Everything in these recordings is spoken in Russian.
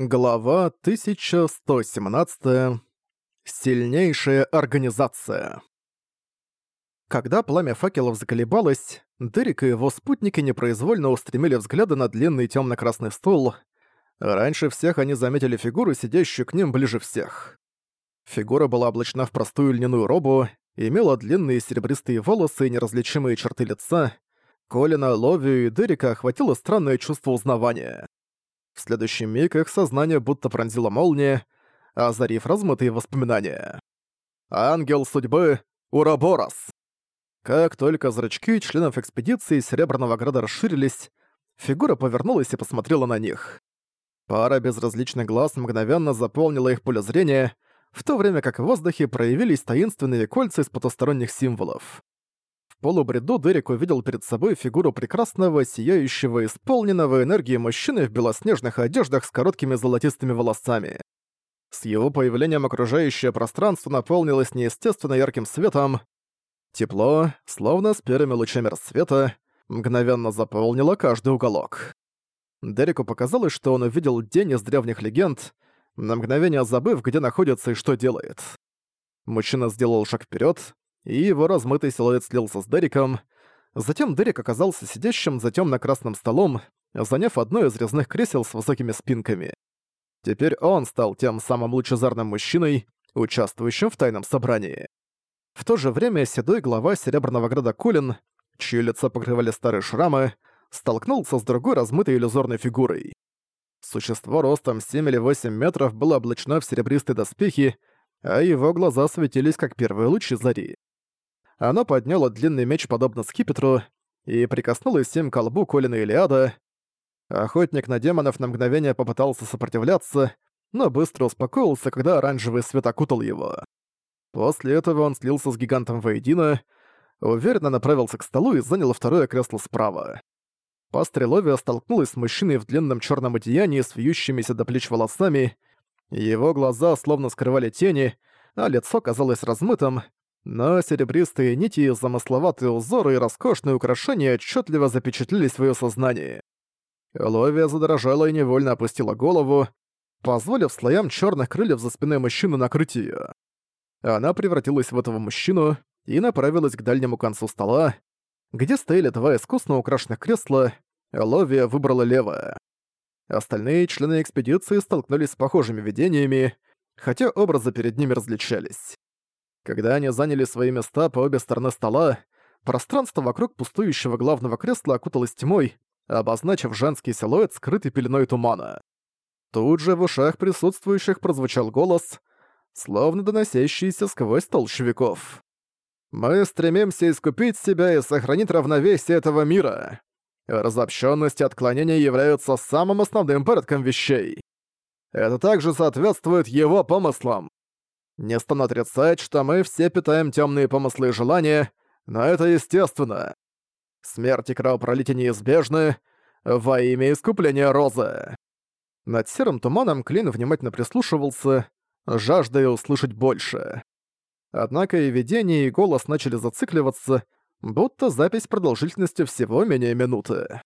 Глава 1117. Сильнейшая организация. Когда пламя факелов заколебалось, Дерек и его спутники непроизвольно устремили взгляды на длинный тёмно-красный стол. Раньше всех они заметили фигуру, сидящую к ним ближе всех. Фигура была облачена в простую льняную робу, имела длинные серебристые волосы и неразличимые черты лица. Колина, Ловию и Дерека охватило странное чувство узнавания. В следующий миг их сознание будто пронзило молния, озарив размытые воспоминания. Ангел судьбы Ураборос. Как только зрачки членов экспедиции Серебряного Града расширились, фигура повернулась и посмотрела на них. Пара безразличных глаз мгновенно заполнила их поле зрения, в то время как в воздухе проявились таинственные кольца из потусторонних символов полубреду Дерек увидел перед собой фигуру прекрасного, сияющего, исполненного энергии мужчины в белоснежных одеждах с короткими золотистыми волосами. С его появлением окружающее пространство наполнилось неестественно ярким светом. Тепло, словно с первыми лучами рассвета, мгновенно заполнило каждый уголок. Дереку показалось, что он увидел день из древних легенд, на мгновение забыв, где находится и что делает. Мужчина сделал шаг вперед, и его размытый силуэт слился с Дериком. Затем Дерек оказался сидящим за темно-красным столом, заняв одно из резных кресел с высокими спинками. Теперь он стал тем самым лучезарным мужчиной, участвующим в тайном собрании. В то же время седой глава Серебряного Града Кулин, чье лицо покрывали старые шрамы, столкнулся с другой размытой иллюзорной фигурой. Существо ростом 7 или 8 метров было облачено в серебристые доспехи, а его глаза светились как первые лучи зари. Она подняла длинный меч подобно скипетру и прикоснулась им к колбу Колина Илиада. Охотник на демонов на мгновение попытался сопротивляться, но быстро успокоился, когда оранжевый свет окутал его. После этого он слился с гигантом воедино, уверенно направился к столу и занял второе кресло справа. Пастреловия столкнулась с мужчиной в длинном черном одеянии с вьющимися до плеч волосами, его глаза словно скрывали тени, а лицо казалось размытым, но серебристые нити, замысловатые узоры и роскошные украшения отчетливо запечатлились в ее сознании. Ловия задрожала и невольно опустила голову, позволив слоям черных крыльев за спиной мужчины накрыть ее. Она превратилась в этого мужчину и направилась к дальнему концу стола, где стояли два искусно украшенных кресла, Ловия выбрала левое. Остальные члены экспедиции столкнулись с похожими видениями, хотя образы перед ними различались. Когда они заняли свои места по обе стороны стола, пространство вокруг пустующего главного кресла окуталось тьмой, обозначив женский силуэт, скрытый пеленой тумана. Тут же в ушах присутствующих прозвучал голос, словно доносящийся сквозь толщевиков. «Мы стремимся искупить себя и сохранить равновесие этого мира. Разобщенность и отклонение являются самым основным порядком вещей. Это также соответствует его помыслам. Не стану отрицать, что мы все питаем темные помыслы и желания, но это естественно. Смерть и кровопролитие неизбежны во имя искупления Розы. Над серым туманом Клин внимательно прислушивался, жаждая услышать больше. Однако и видение, и голос начали зацикливаться, будто запись продолжительностью всего менее минуты.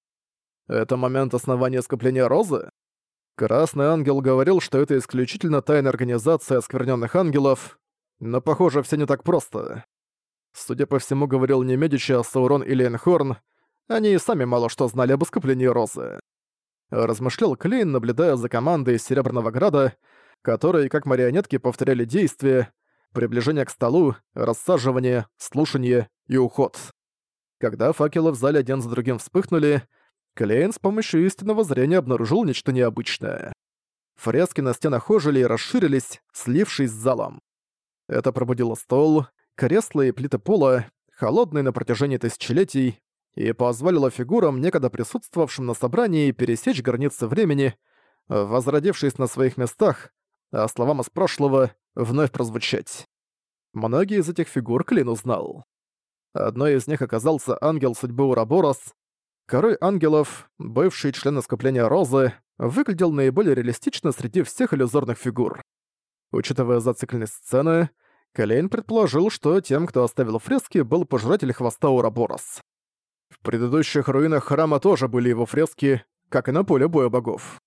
Это момент основания искупления розы? Красный Ангел говорил, что это исключительно тайная организация оскверненных ангелов, но, похоже, все не так просто. Судя по всему, говорил не Медичи, а Саурон или Энхорн, они и сами мало что знали об искуплении Розы. Размышлял Клейн, наблюдая за командой из Серебряного Града, которые, как марионетки, повторяли действия, приближение к столу, рассаживание, слушание и уход. Когда факелы в зале один за другим вспыхнули, Клейн с помощью истинного зрения обнаружил нечто необычное. Фрески на стенах ожили и расширились, слившись с залом. Это пробудило стол, кресла и плиты пола, холодные на протяжении тысячелетий, и позволило фигурам, некогда присутствовавшим на собрании, пересечь границы времени, возродившись на своих местах, а словам из прошлого вновь прозвучать. Многие из этих фигур Клин узнал. Одной из них оказался ангел судьбы Ураборос, Король ангелов, бывший член скопления Розы, выглядел наиболее реалистично среди всех иллюзорных фигур. Учитывая зацикленность сцены, Калейн предположил, что тем, кто оставил фрески, был пожиратель хвоста Ураборос. В предыдущих руинах храма тоже были его фрески, как и на поле боя богов.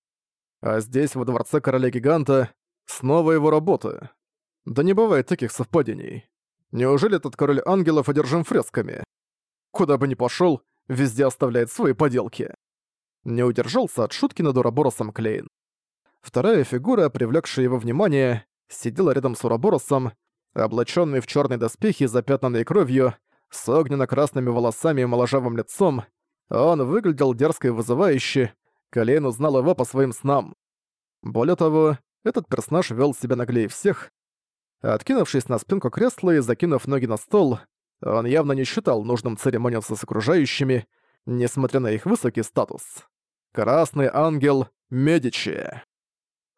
А здесь, во дворце короля-гиганта, снова его работа. Да не бывает таких совпадений. Неужели этот король ангелов одержим фресками? Куда бы ни пошел, везде оставляет свои поделки. Не удержался от шутки над Ураборосом Клейн. Вторая фигура, привлекшая его внимание, сидела рядом с Ураборосом, облаченный в чёрной доспехи, запятнанной кровью, с огненно-красными волосами и моложавым лицом. Он выглядел дерзко и вызывающе, Клейн узнал его по своим снам. Более того, этот персонаж вел себя наглее всех. Откинувшись на спинку кресла и закинув ноги на стол, он явно не считал нужным церемониться с окружающими, несмотря на их высокий статус. Красный ангел Медичи.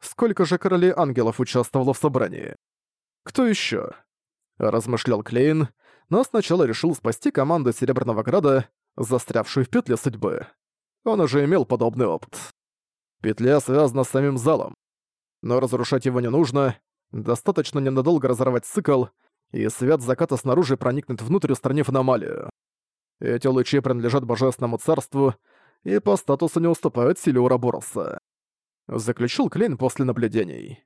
Сколько же королей ангелов участвовало в собрании? Кто еще? Размышлял Клейн, но сначала решил спасти команду Серебряного Града, застрявшую в петле судьбы. Он уже имел подобный опыт. Петля связана с самим залом. Но разрушать его не нужно, достаточно ненадолго разорвать цикл — и свет заката снаружи проникнет внутрь, устранив аномалию. Эти лучи принадлежат Божественному Царству и по статусу не уступают силе Урабороса. Заключил Клейн после наблюдений.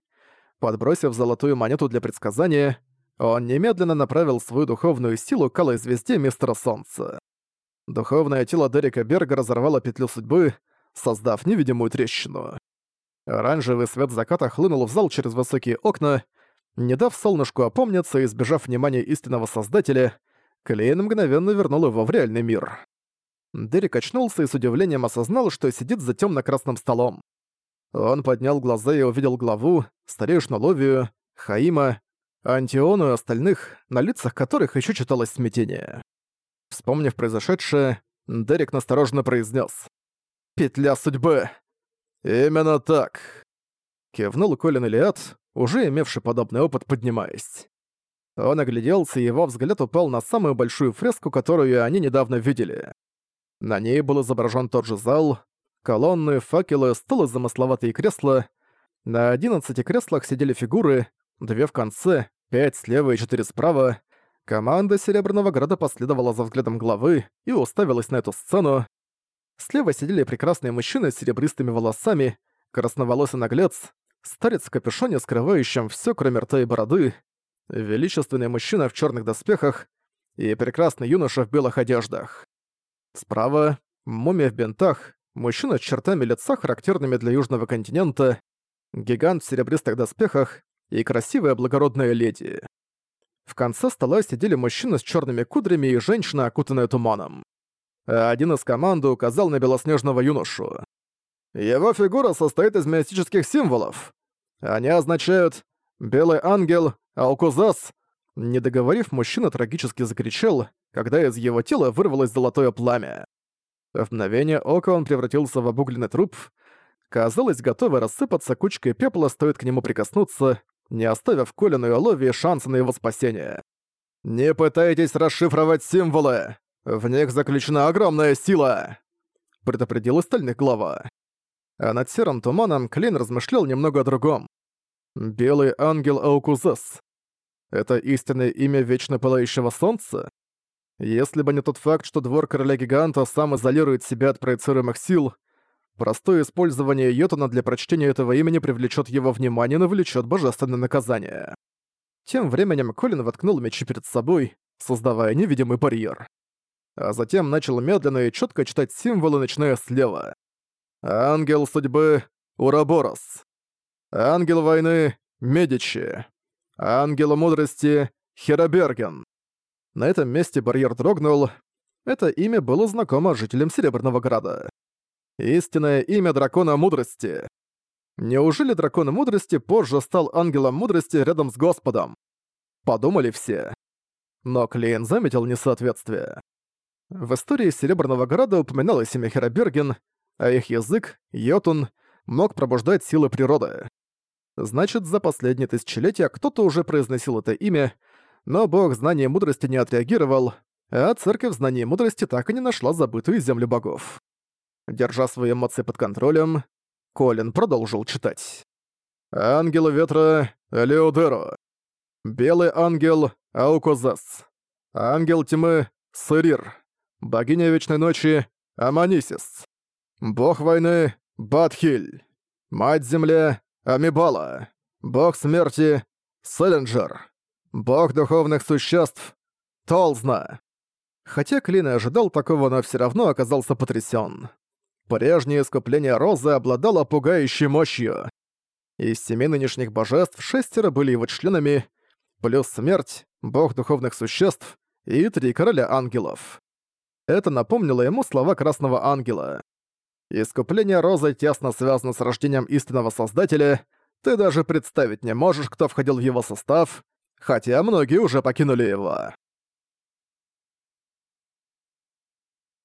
Подбросив золотую монету для предсказания, он немедленно направил свою духовную силу к алой звезде Мистера Солнца. Духовное тело Дерека Берга разорвало петлю судьбы, создав невидимую трещину. Оранжевый свет заката хлынул в зал через высокие окна, не дав солнышку опомниться и избежав внимания истинного создателя, Клейн мгновенно вернул его в реальный мир. Дерек очнулся и с удивлением осознал, что сидит за темно-красным столом. Он поднял глаза и увидел главу, старейшину Ловию, Хаима, Антиону и остальных, на лицах которых еще читалось смятение. Вспомнив произошедшее, Дерек настороженно произнес: «Петля судьбы!» «Именно так!» Кивнул Колин Илиад, уже имевший подобный опыт, поднимаясь. Он огляделся, и его взгляд упал на самую большую фреску, которую они недавно видели. На ней был изображен тот же зал, колонны, факелы, столы, замысловатые кресла. На 11 креслах сидели фигуры, две в конце, пять слева и четыре справа. Команда Серебряного Града последовала за взглядом главы и уставилась на эту сцену. Слева сидели прекрасные мужчины с серебристыми волосами, красноволосый наглец, старец в капюшоне, скрывающем все, кроме рта и бороды, величественный мужчина в черных доспехах и прекрасный юноша в белых одеждах. Справа — мумия в бинтах, мужчина с чертами лица, характерными для южного континента, гигант в серебристых доспехах и красивая благородная леди. В конце стола сидели мужчина с черными кудрями и женщина, окутанная туманом. Один из команды указал на белоснежного юношу. Его фигура состоит из мистических символов. Они означают «белый ангел», «алкузас». Не договорив, мужчина трагически закричал, когда из его тела вырвалось золотое пламя. В мгновение ока он превратился в обугленный труп. Казалось, готовый рассыпаться кучкой пепла, стоит к нему прикоснуться, не оставив Колину и Оловии шанса на его спасение. «Не пытайтесь расшифровать символы! В них заключена огромная сила!» предупредил остальных глава а над серым туманом Клин размышлял немного о другом. «Белый ангел Аукузес». Это истинное имя Вечно Пылающего Солнца? Если бы не тот факт, что двор короля-гиганта сам изолирует себя от проецируемых сил, простое использование Йотана для прочтения этого имени привлечет его внимание и навлечет божественное наказание. Тем временем Колин воткнул мечи перед собой, создавая невидимый барьер. А затем начал медленно и четко читать символы, начиная слева. Ангел судьбы – Ураборос. Ангел войны – Медичи. Ангел мудрости – Хероберген. На этом месте барьер дрогнул. Это имя было знакомо жителям Серебряного Града. Истинное имя Дракона Мудрости. Неужели Дракон Мудрости позже стал Ангелом Мудрости рядом с Господом? Подумали все. Но Клейн заметил несоответствие. В истории Серебряного Града упоминалось имя Хероберген – а их язык, йотун, мог пробуждать силы природы. Значит, за последние тысячелетия кто-то уже произносил это имя, но бог знания и мудрости не отреагировал, а церковь знания и мудрости так и не нашла забытую землю богов. Держа свои эмоции под контролем, Колин продолжил читать. «Ангелы ветра Леодеро, Белый ангел Аукозас. Ангел тьмы Сырир. Богиня вечной ночи Аманисис. Бог войны — Батхиль. Мать Земля — Амибала. Бог смерти — Селенджер. Бог духовных существ — Толзна. Хотя Клин и ожидал такого, но все равно оказался потрясен. Прежнее искупление Розы обладало пугающей мощью. Из семи нынешних божеств шестеро были его членами, плюс смерть, бог духовных существ и три короля ангелов. Это напомнило ему слова Красного Ангела. Искупление Розы тесно связано с рождением истинного Создателя, ты даже представить не можешь, кто входил в его состав, хотя многие уже покинули его.